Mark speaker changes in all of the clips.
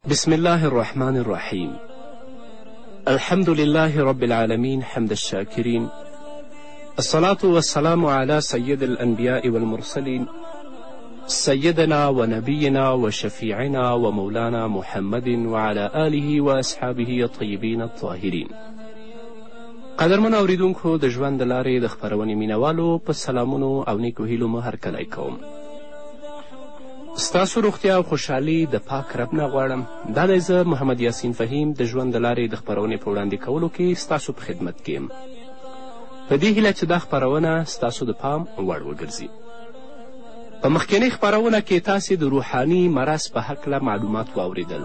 Speaker 1: بسم الله الرحمن الرحیم الحمد لله رب العالمین حمد الشاکرین الصلاة والسلام على سید الانبیاء والمرسلین سیدنا و نبینا و شفیعنا و مولانا محمد وعلى آله و اصحابه الطیبین الطاهرین قدرمن اوریدونکو د ژوند د لارې د خپرونې مینوالو په سلامونو او نیکو هیلو مو هرکلی کوم ستاسو روغتیا او خوشحالي د پاک رب نه غواړم. دا دی زه محمد یاسین فهیم د ژوند د لارې د خپرونې په وړاندې کولو کې ستاسو په خدمت کې یم. په دې هیله چې دا خپرونه ستاسو د پام وړ وګرځي. په مخکینۍ خپرونه کې تاسې د روحاني مرض په هکله معلومات واوریدل.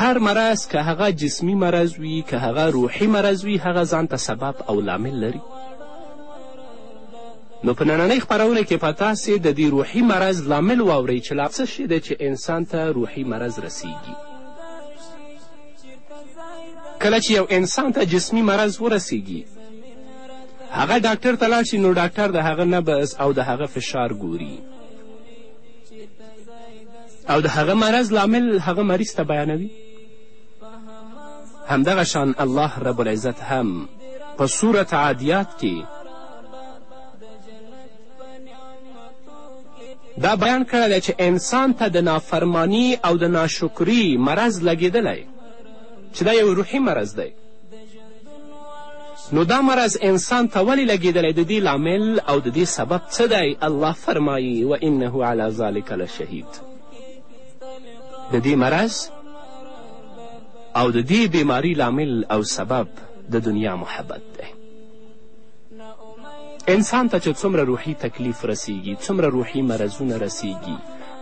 Speaker 1: هر مرض که هغه جسمی مرض وي که هغه روحي مرض وي هغه ځان ته سبب او لامل لري نو په نننۍ خپرونه کې به تاسې د دې روحي مرض لامل واورئ چې لا څه شی دی چې انسان ته روحي مرض رسیږي کله چې یو انسان ته جسمي مرض ورسیږي هغه ډاکټر ته لاړ شي نو ډاکټر د هغه نبض او د هغه فشار ګوري او د هغه مرض لامل هغه مریض ته بیانوي همدغه شان الله رب العزت هم په سورت عادیات کې دا بیان کړی دی چې انسان ته د نافرمانی او د ناشکری مرض لګېدلی چې دا یو روحي مرض دی نو دا مرض انسان ته ولې لګېدلی د دې لامل او د دې سبب څه دی الله فرمایی و انه علی ذلک لشهید د دې مرض او د دې بیماری لامل او سبب د دنیا محبت دی انسان ته چې څومره روحي تکلیف رسیږي څومره روحي مرضونه رسیږي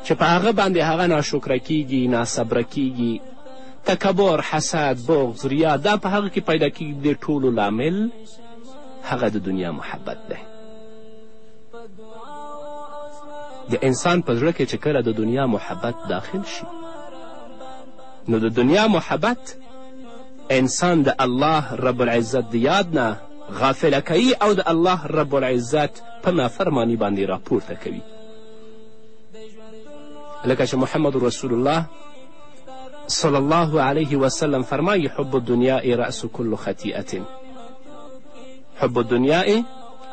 Speaker 1: چې په هغه باندې هغه ناشکره کیږي ناصبره کیږي تکبر حسد بغض ریا دا په هغه کې پیدا کیږي د ټولو لامل هغه د دنیا محبت دی د انسان په زړه کې چې کله د دنیا محبت داخل شي نو د دنیا محبت انسان د الله رب العزت د یاد نه غافله کوي او د الله رب العزت په نافرمانی باندې راپورته کوي لکه چې محمد رسول الله صلی الله علیه وسلم فرمایی حب الدنیا رأس کل خطیئة حب الدنیا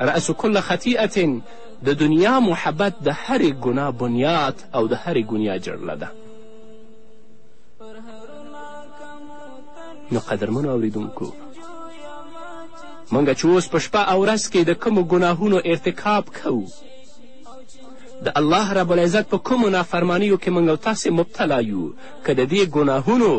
Speaker 1: رأس کل خطیئة د دنیا محبت د هرې ګناه بنیاد او د هرې ګنیا جړله ده نو قدرمنو اوریدونکو موږ چې اوس په شپه او ورځ کې د کومو ګناهونو ارتکاب کوو د الله رب العزت په کومو نافرمانیو کې موږ او تاسې مبتلا یو که د دې ګناهونو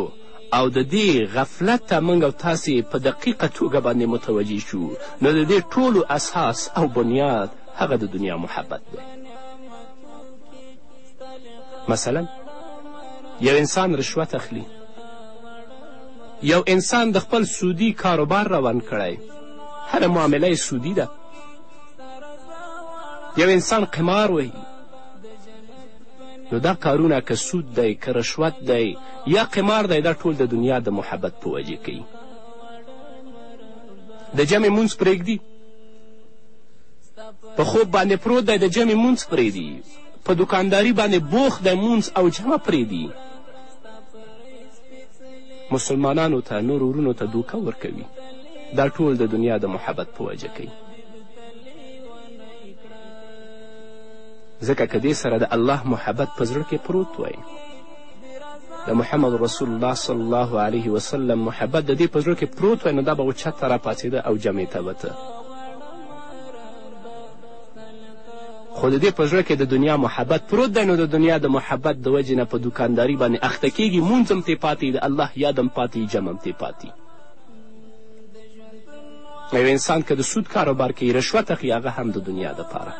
Speaker 1: او د دې غفلت ته موږ او تاسې په دقیقه توګه باندې متوجه شو نو د دې ټولو اساس او بنیاد هغه د دنیا محبت دی مثلا یو انسان رشوت اخلي یو انسان د خپل سودي کاروبار روان کړی هره معامله یې سودي ده یو انسان قمار وهي نو دا کارونه که سود دی که رشوت دی یا قمار دی دا ټول د دنیا د محبت په وجه کوي د جمع مونځ پرېږدي په خوب باندې پروت دی د جمع مونځ پرېږدي په دکانداري باندې بوخت دی مونځ او جمع پرېږدي مسلمانانو ته نور ورونو ته دوکه ورکوي دا ټول د دنیا د محبت په وجه کوي ځکه که دې سره د الله محبت په زړه کې پروت وای د محمد رسول الله صلی الله علیه وسلم محبت د دې په زړه کې پروت وای نو دا به اوچت ته راپاڅېده او جمع ته وته خو د دې په زړه کې د دنیا محبت پروت دی نو د دنیا د محبت د وجې نه په دوکانداري باندې اخته کیږي مونځ هم ترې پاتې د الله یاد هم پاتې جم هم ترې پاتې یو انسان که د سود کاروبار کوي رشوت اخلي هغه هم د دنیا دپاره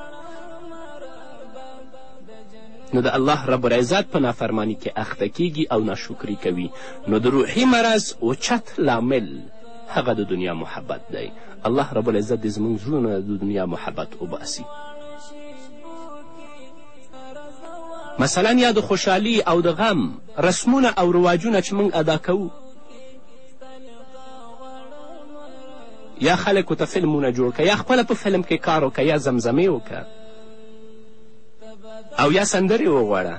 Speaker 1: نو د الله رب العزت په نافرمانی کې اخته کیږي او ناشکري کوي نو د روحي مرض اوچت لامل هغه د دنیا محبت دی الله رب العزت دې زموږ زړونه د دنیا محبت وباسي مثلا یا د خوشحالي او د غم رسمونه او رواجونه چې موږ ادا کوو یا خلکو ته فلمونه جوړ که یا خپله په فلم کې کار وکړه یا زمزمې وکړه او یا سندرې وغواړه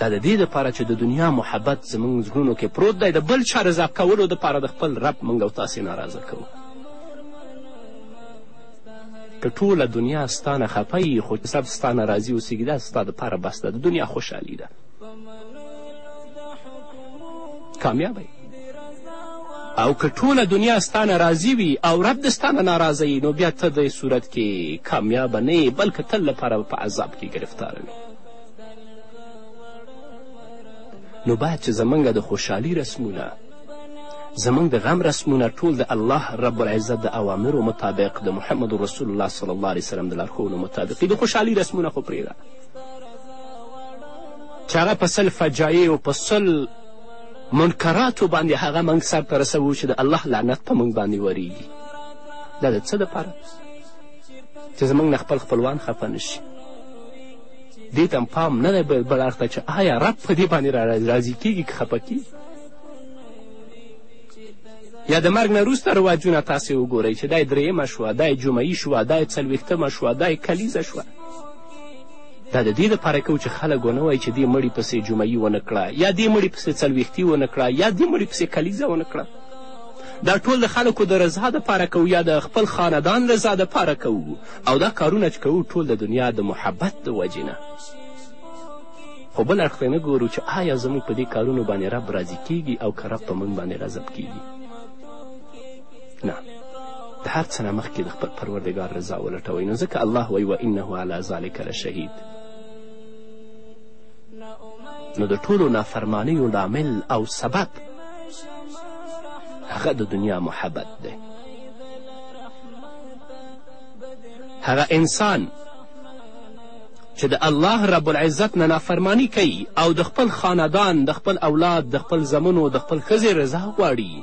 Speaker 1: دا د دې دپاره چې د دنیا محبت زموږ زړونو کې پروت دی د بل چا رضا کولو دپاره د خپل رب موږ او تاسې ناراضه کوو که ټوله دنیا ستا نه خفه یي خو سب ستا نه راضي اوسېږي دا ستا دپاره بس ده د دنیا خوشحالي ده کامیابه یې او که ټوله دنیا ستا نه راضي وي او رب د ستا نه ناراضه یي نو بیا ته دې صورت کې کامیابه نه یې بلکې تل لپاره به په عذاب کې ګرفتار وي نو باید چې زمونږ د خوشحالي رسمونه زمونږ د غم رسمونه ټول د الله رب العزت د اوامرو مطابق د محمد رسول الله صلی الله علیه وسلم د لارښوونو مطابق د خوشحالي رسمونه خو پرېږده چې هغه په سل فجایع او په سل منکراتو باندې هغه موږ سر ته رسوو چې د الله لعنت په موږ باندې وریږي دا د څه دپاره چې زموږ نه خپل خپلوان خفه نه شي دې ته پام نه دی بل اړخ ته چې آیا رب په دې باندې راضي کېږي که خفه کېږي یا د مرګ نه وروسته رواجونه تاسې وګورئ چې دا یې درېیمه شوه دا یې جمعي شوه دا یې څلوېښتمه شوه دا یې کلیزه شوه دا د دې لپاره کوو چې خلک ونه وایي چې دې مړي پسې جمعي ونه کړه یا دې مړي پسې څلوېښتي ونه کړه یا دې مړي پسې کلیزه ونه کړه دا ټول د خلکو د رضا دپاره کوو یا د خپل خاندان رضا دپاره کوو او دا کارونه چې کوو ټول د دنیا د محبت د وجې نه خو بل اړخ ته نه ګورو چې آیا زموږ په دې کارونو باندې رب راضي کیږي او که رب په موږ باندې غضب کیږي نه د هر څه نه مخکې د خپل پروردګار رضا ولټوئ نو ځکه الله وایي و انه علی ذلک لشهید نو د ټولو نافرمانیو لامل او سبب هغه د دنیا محبت دی هغه انسان چې د الله رب العزت نه نافرمانی کوي او د خپل خاندان د خپل اولاد د خپل زمنو د خپل ښځې رضا غواړي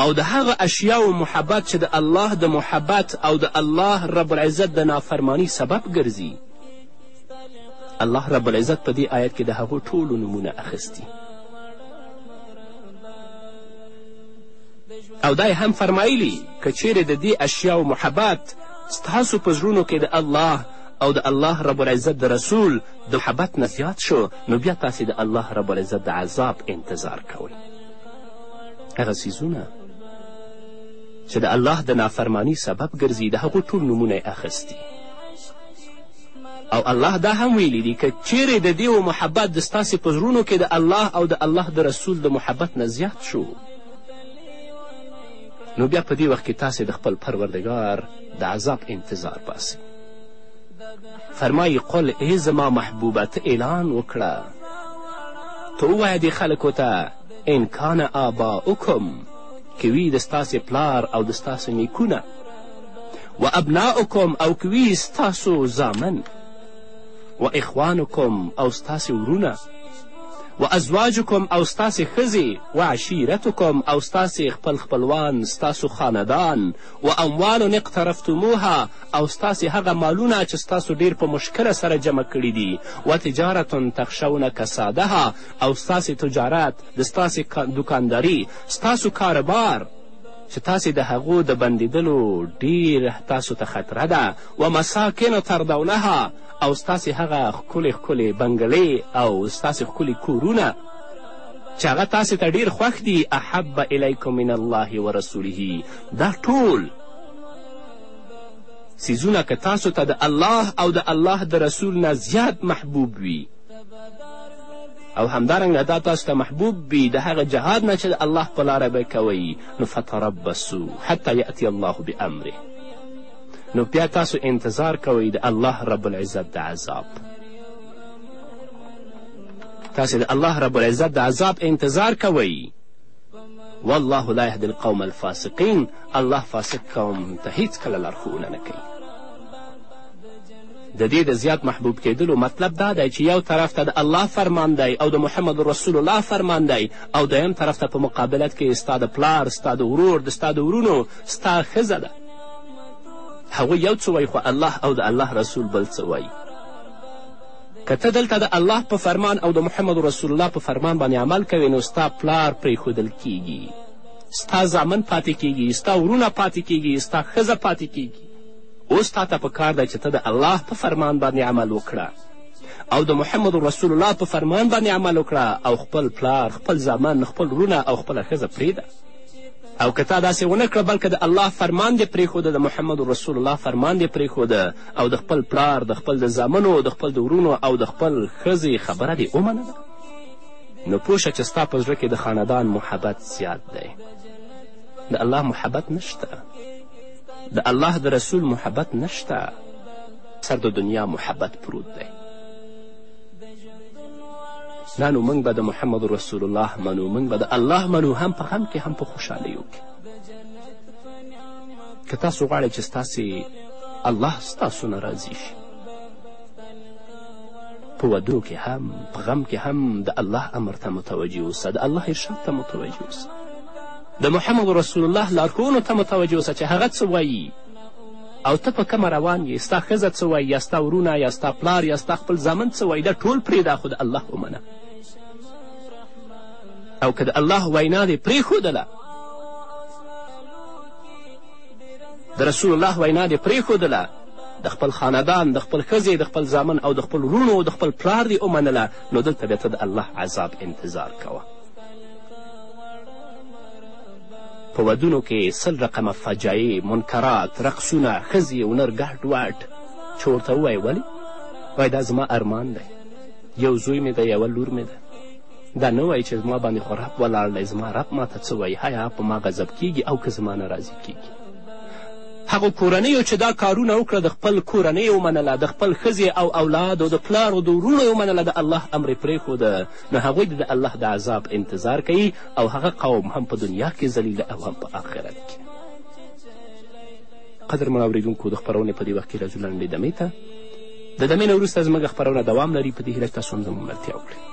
Speaker 1: او د هغه اشیاو محبت چې د الله د محبت او د الله رب العزت د نافرمانی سبب ګرځي الله رب العزت په دې آیت کې د هغو ټولو نومونه اخیستي او دا هم فرمایلی که چیرې د دې اشیاو محبت ستاسو په زړونو کې د الله او د الله رب العزت د رسول د محبت نه زیات شو نو بیا تاسې د الله رب العزت د عذاب انتظار کوئ هغه څیزونه چې د الله د نافرمانی سبب ګرځي د هغو ټول نومونه یې اخیستي او الله دا هم ویلی دي که چیرې د دیو محبت د ستاسې په زړونو کې د الله او د الله د رسول د محبت نه زیات شو نو بیا په دې وخت کې تاسې د خپل پروردګار د عذاب انتظار باسئ فرمایي قل ای زما محبوبه ته اعلان وکړه ته ووایه دې خلکو ته ان کان آباؤکم که وي د ستاسې پلار او د ستاسې نیکونه و ابناؤکم او که وي ستاسو زامن و اخوانکم او ستاسې ورونه و ازواجکم او ستاسې ښځې و عشیرتکم او ستاسې خپل خپلوان ستاسو خاندان و اموال اقترفتموها او ستاسې هغه مالونه چې ستاسو ډیر په مشکله سره جمع کړي دي و تجارت تخشون کسادها او ستاسې تجارت د ستاسې دکانداري ستاسو کاروبار چې تاسې د هغو د بندیدلو ډیر تاسو ته خطره ده و مساکن تردونها او ستاسې هغه ښکلې ښکلې بنګلې او ستاسې ښکلي کورونه چې هغه تاسې ته ډیر خوښ دي احب الیکم من الله ورسوله دا ټول څیزونه که تاسو ته د الله او د الله د رسول نه زیات محبوب وي او همدارنګه دا تاسو ته محبوب وي د هغه جهاد نه چې د الله په لاره به کوئ نو فتربصو حتی یأتي الله بامره نو بیا تاسو انتظار کوئ د الله رب العزت د عذاب تاسو د الله رب العزت د عذاب انتظار کوئ والله لا يهدي القوم الفاسقين الله فاسق قوم ته هیڅکله لارښوونه نه کوي د دې د زیات محبوب کېدلو مطلب دا دی چې یو طرف ته د الله فرمان دی او د محمد رسول الله فرمان دی او دویم طرف ته په مقابلت کې ستا د پلار ستا د ورور د ستا د ورونو ستا ښځه ده هغوی یو څه وایي خو الله او د الله رسول بل څه وایي که ته دلته د الله په فرمان او د محمد رسول الله په فرمان باندې عمل کوې نو ستا پلار پرېښودل کیږي ستا زامن پاتې کیږي ستا ورونه پاتې کیږي ستا ښځه پاتې کیږي اوس تا ته په کار ده چې ته د الله په فرمان باندې عمل وکړه او د محمد رسول الله په فرمان باندې عمل وکړه او خپل پلار خپل زامن خپل ورونه او خپله ښځه پرېږده او که تا داسې ونه کړه بلکې د الله فرمان دې پرېښوده د محمد رسول الله فرمان دې پرېښوده او د خپل پلار د خپل د زامنو د خپل د ورونو او د خپل ښځې خبره دې ومنله نو پوه شه چې ستا په زړه کې د خاندان محبت زیات دی د الله محبت نشته د الله د رسول محبت نشته سر د دنیا محبت پروت دی نه نو موږ به د محمد رسول الله منو موږ به د الله منو هم په غم کې هم په خوشحالیو کې که تاسو غواړئ چې ستاسې الله ستاسو نه راضي شي په ودو کې هم په غم کې هم د الله امر ته متوجه اوسه د الله ارشاد ته متوجه اوسه د محمد رسول الله لارښوونو ته متوجه اوسه چې هغه څه وایي او ته په کومه روان یې ستا ښځه څه وایي یا ستا ورونه یا ستا پلار یا ستا خپل زامن څه وایي دا ټول پرېږده خو د الله ومنه او که د الله وینا دې پرېښودله د رسول الله وینا دې پرېښودله د خپل خاندان د خپل ښځې د خپل زامن او د خپل وروڼو د خپل پلار دې ومنله نو دلته بیا ته د الله عذاب انتظار کوه په ودونو کې سل رقمه فجایع منکرات رقصونه ښځې هنر ګډ وډ چې ورته ووایې ولې وایي دا زما ارمان دی یو زوی مې دی یوه لور مې ده دا نه وایي چې زما باندې خو رب ولاړ دی زما رب ما ته څه وایي هیا په ما غضب کیږي او که زما نه راضي کیږي هغو کورنیو چې دا کارونه وکړه د خپل کورنۍ ومنله د خپل ښځې او اولاد او د پلار او د وروڼو ومنله د الله امر یې پرېښوده نو هغوی د الله د عذاب انتظار کوي او هغه قوم هم په دنیا کې ذلیله او هم په آخرت کې قدرمنو اورېدونکو د خپرونې په دې وخت کې راځو لنډې دمې ته د دمې نه وروسته زموږ خپرونه دوام لري په دې هیله تاسو هم زموږ ملتیا وکړئ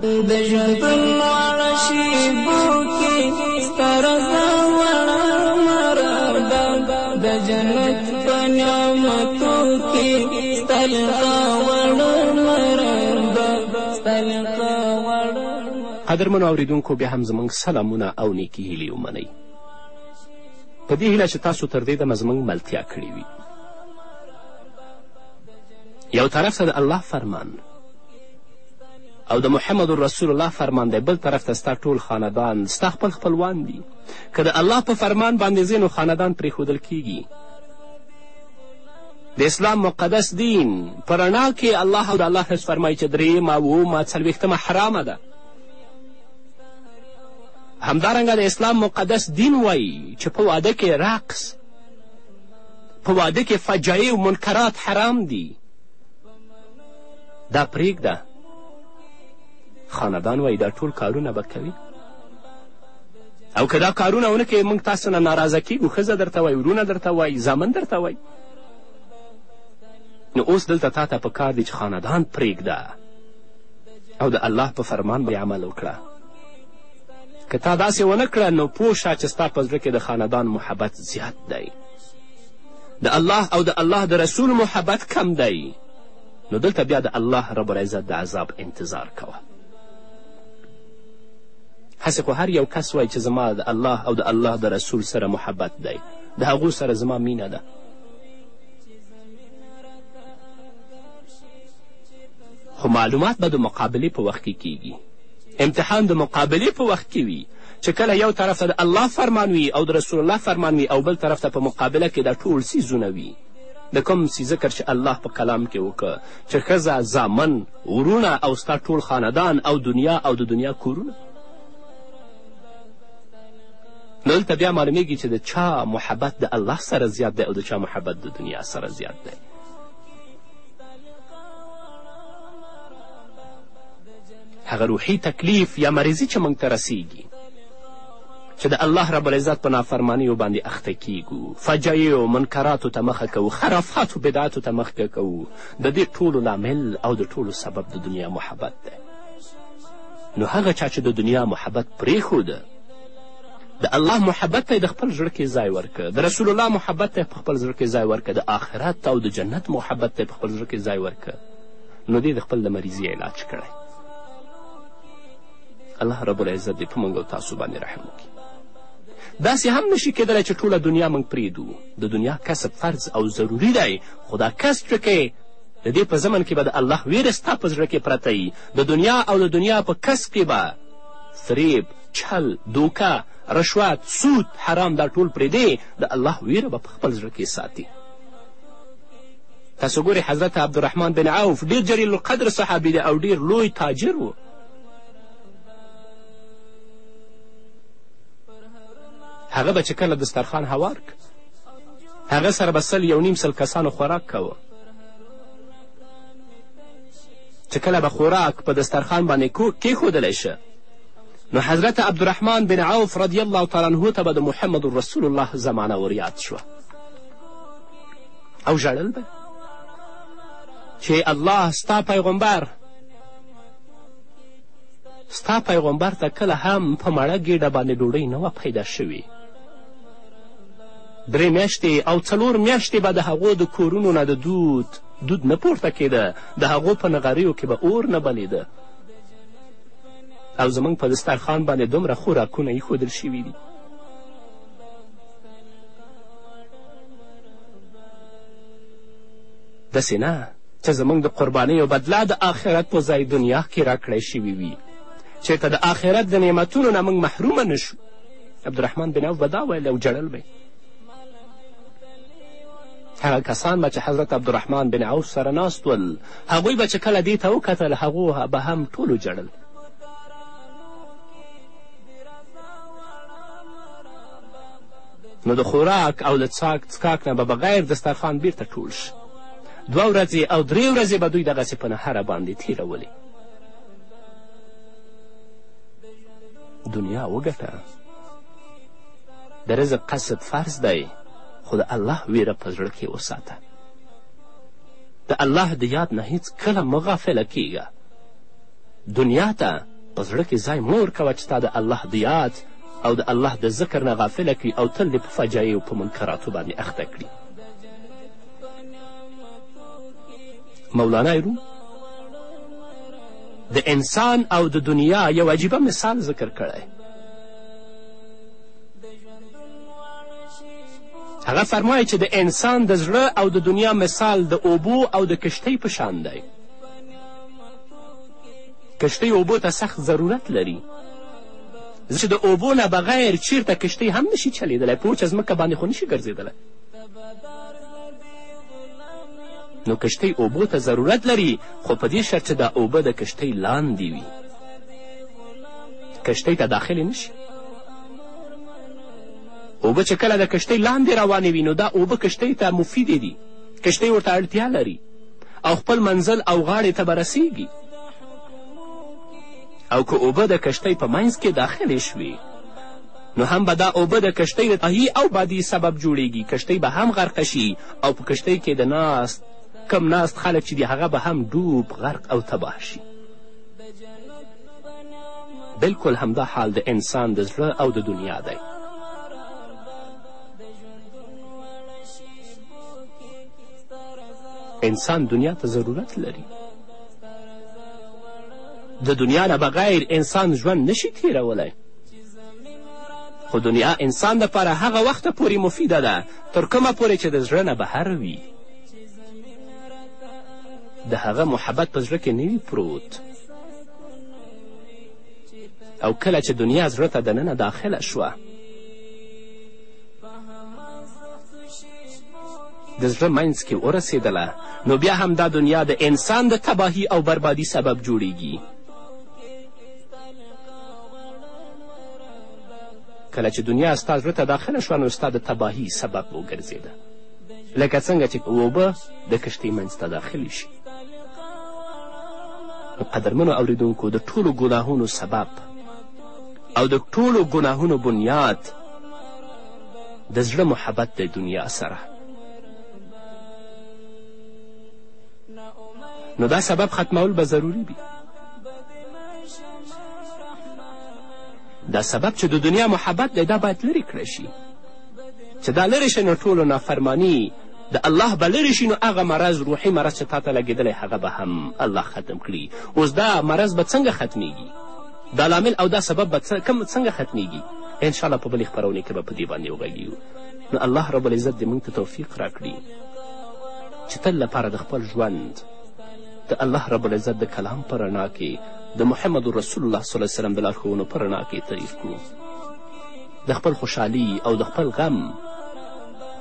Speaker 2: د ژوندون واړه شیبو کې ستاره زوړه مرده د جنت په نعمتو کې ستلقا وړه مرده ستلقا وړه
Speaker 1: قدرمنو اورېدونکو بیا هم زموږ سلامونه او نیکې هیلې ومنئ په دې هیله چې تاسو تر دې دمه زموږ ملتیا کړې وي یو طرف ته د الله فرمان او د محمد رسول الله فرمان دی بل طرف ته ستا ټول خاندان ستا خپل خپلوان دي که د الله په فرمان باندې ځې نو خاندان پرېښودل کیږي د اسلام مقدس دین په رڼا کې الله او د الله رس فرمایي چې درېیمه اوومه څلوېښتمه حرامه ده همدارنګه د اسلام مقدس دین وایي چې په واده کې رقص په واده کې فجایع او منکرات حرام دي دا پرېږده خاندان وایي دا ټول کارونه به کوي او که دا کارونه ونه کوې موږ تاسو نه ناراضه کیږو ښځه درته وایي ورونه درته وایي زامن درته وایي نو اوس دلته تا ته په کار دی چې خاندان پرېږده او د الله په فرمان به عمل وکړه که تا داسې ونه کړه نو پوه شه چې ستا په زړه کې د خاندان محبت زیات دی د الله او د الله د رسول محبت کم دی نو دلته بیا د الله رب العزت د عذاب انتظار کوه هسې خو هر یو کس وایي چې زما د الله او د الله د رسول سره محبت دی د هغو سره زما مینه ده خو معلومات به د مقابلې په وخت کې کیږي امتحان د مقابلې په وخت کې وي چې کله یو طرف ته د الله فرمان وي او د رسول الله فرمان وي او بل طرف ته په مقابله کې دا ټول څیزونه وي د کوم څي ذکر چې الله په کلام کې وکړ چې ښځه زامن وروڼه او ستا ټول خاندان او دنیا او د دنیا کورونه نو دلته بیا معلومیږي چې د چا محبت د الله سره زیات دی او د چا محبت د دنیا سره زیات دی هغه روحي تکلیف یا مریضي چې موږ ته رسیږي چې د الله رب العزت په نافرمانیو باندې اخته کیږو، فجایعو، منکراتو ته مخه کوو، خرافاتو، بدعتو ته مخکه کوو، د دې ټولو لامل او د ټولو سبب د دنیا محبت دی. نو هغه چا چې د دنیا محبت پرېښوده د الله محبت ته د خپل زړه کې ځای ورکړه د رسول الله محبت ته په خپل زړه کې ځای ورکړه د آخرت او د جنت محبت ته په خپل زړه کې ځای ورکړه نو دې د خپل د مریضي علاج کړی الله رب العزت دې په موږ او تاسو باندې رحم وکړي داسې هم نشي کېدلی چې ټوله دنیا موږ پرېږدو د دنیا کسب فرض او ضروري دی خو دا کسب چې کوې د دې په زمن کې به د الله ویره ستا په زړه کې پرته وي د دنیا او د دنیا په کسب کې به فریب چل دوکه رشوت سود حرام دا ټول پرېږدې د الله ویره به په خپل زړه کې ساتي تاسو ګورئ حضرت عبدالرحمن بن عوف ډېر جلیل القدر صحابي دی او ډېر لوی تاجر و هغه به چې کله دسترخوان هوار که هغه سره به سل یو نیم سل کسانو خوراک کاوه چې کله به خوراک په دسترخوان باندې کیښودلی شه نو حضرت عبدالرحمن بن عوف رضی الله تعالی عنه ته به د محمد رسول الله زمانه وریاد شوه او ژړل به چې الله ستا پیغمبر ستا پیغمبر ته کله هم په مړه ګېډه باندې ډوډۍ نه وه پیدا شوې درې میاشتې او څلور میاشتې به د هغو د کورونو نه د دود دود نه پورته کېده د هغو په نغریو کې به اور نه بلیده او زموږ په دسترخوان باندې دومره خوراکونه ایښودل شوي دي داسې نه چې زموږ د قربانیو بدله د آخرت په ځای دنیا کې راکړی شوي وي چېرته د آخرت د نعمتونو نه موږ محرومه نه شو عبدالرحمن بن عوف به دا ویل او جړل به هغه کسان به چې حضرت عبدالرحمن بن عوف سره ناست ول هغوی به چې کله دې ته وکتل هغو به هم ټولو جړل نو د خوراک او د څاک څکاک نه به بغیر دسترخوان بیرته ټول شي دوه ورځې او درې ورځې به دوی دغسې په نهره باندې تېرولې دنیا وګټه د رزق قصد فرض دی خو د الله ویره په زړه کې وساته د الله د یاد نه هیڅ کله مه غافله کیږه دنیا ته په زړه کې ځای مه ورکوه چې تا د الله د یاد او د الله د ذکر نه غافله کړي او تل دې په فجایو په منکراتو باندې اخته کړي مولانای روم د انسان او د دنیا یو عجیبه مثال ذکر کړی هغه فرمایي چې د انسان د زړه او د دنیا مثال د اوبو او د کشتۍ په شان دی کشتۍ اوبو ته سخت ضرورت لري چې د اوبو نه بغیر چیرته کشتۍ هم نشي چلیدلی پوچه ځمکه باندې خو نشي ګرځېدلی نو کشتۍ اوبو ته ضرورت لري خو په دې شرط چې دا اوبه د کشتۍ لاندې وي کشتۍ ته داخلې نشي اوبه چې کله د کشتۍ لاندې روانې وي نو دا اوبه کشتۍ ته مفیدې دي کشتۍ ورته اړتیا لري او خپل منزل او غاړې ته به رسیږي او که اوبه د کشتۍ په منځ کې داخلې شوې نو هم به دا اوبه د کښتۍ د تهی او بادی سبب جوړیږي، کښتۍ به هم غرقه شي او په کښتۍ کې د ناست کم ناست خلک چې دي هغه به هم ډوب، غرق او تباه شي. بلکل همدا حال د انسان د زړه او د دنیا دی. انسان دنیا ته ضرورت لري. د دنیا نه بغیر انسان ژوند نشي تیرولی. خو دنیا انسان دپاره هغه وخته پورې مفیده ده تر کومه پورې چې د زړه نه بهر وي د هغه محبت په زړه کې نه وي پروت او کله چې دنیا زړه ته دننه داخله شوه د زړه منځ کې ورسېدله نو بیا هم دا دنیا د انسان د تباهي او بربادي سبب جوړیږي کله چې دنیا ستا زړه ته داخله شوه نو ستا د تباهي سبب وګرځېده لکه څنګه چې اوبه د کښتۍ منځ ته داخلې شي قدرمنو اوریدونکو د ټولو ګناهونو سبب او د ټولو ګناهونو بنیاد د زړه محبت د دنیا سره نو دا سبب ختمول به ضروري وي دا سبب چې د دنیا محبت دی دا باید لرې کړی شي چې دا لرې شي نو ټولو نافرمانی د الله به لرې شي نو هغه مرض روحي مرض چې تا ته لګېدلی هغه به هم الله ختم کړي اوس دا مرض به څنګه ختمیږي دا لامل او دا سبب به کم څنګه ختمیږي انشاءالله په بلې خپرونې کې به په دې باندې وغږیږو نو الله رب العزت دې موږ ته توفیق راکړي چې تل لپاره د خپل ژوند د الله رب العزت د کلام په رڼا کې د محمد رسول الله صلی وسلم د لارښوونو په رڼا کې تعریف کړو د خپل خوشحالي او د خپل غم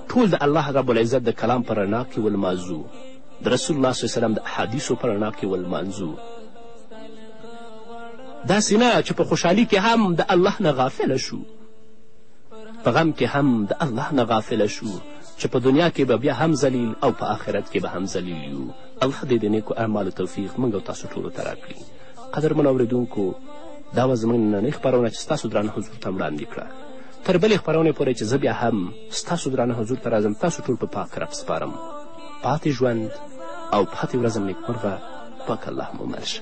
Speaker 1: ټول د الله رب العزت د کلام په رڼا کې ولمانځو د رسول الله صلی وسلم د احادیثو په رڼا کې ولمانځو داسې نه چې په خوشحالي کې هم د الله نه غافله شو په غم کې هم د الله نه غافل شو چې په دنیا کې به بیا هم ذلیل او په آخرت کې به هم ذلیل یو الله دې د نیکو اعمالو توفیق موږ او تاسو ټولو ته راکړي قدرمنو اورېدونکو دا وه زموږ نننۍ خپرونه چې ستاسو درانه حضور ته وړاندې کړه تر بلې خپرونې پورې چې زه بیا هم ستاسو درانه حضور ته راځم تاسو ټول په پاک رب سپارم پاتې ژوند او پاتې ورځم نیکمرغه پاک الله مو مل شه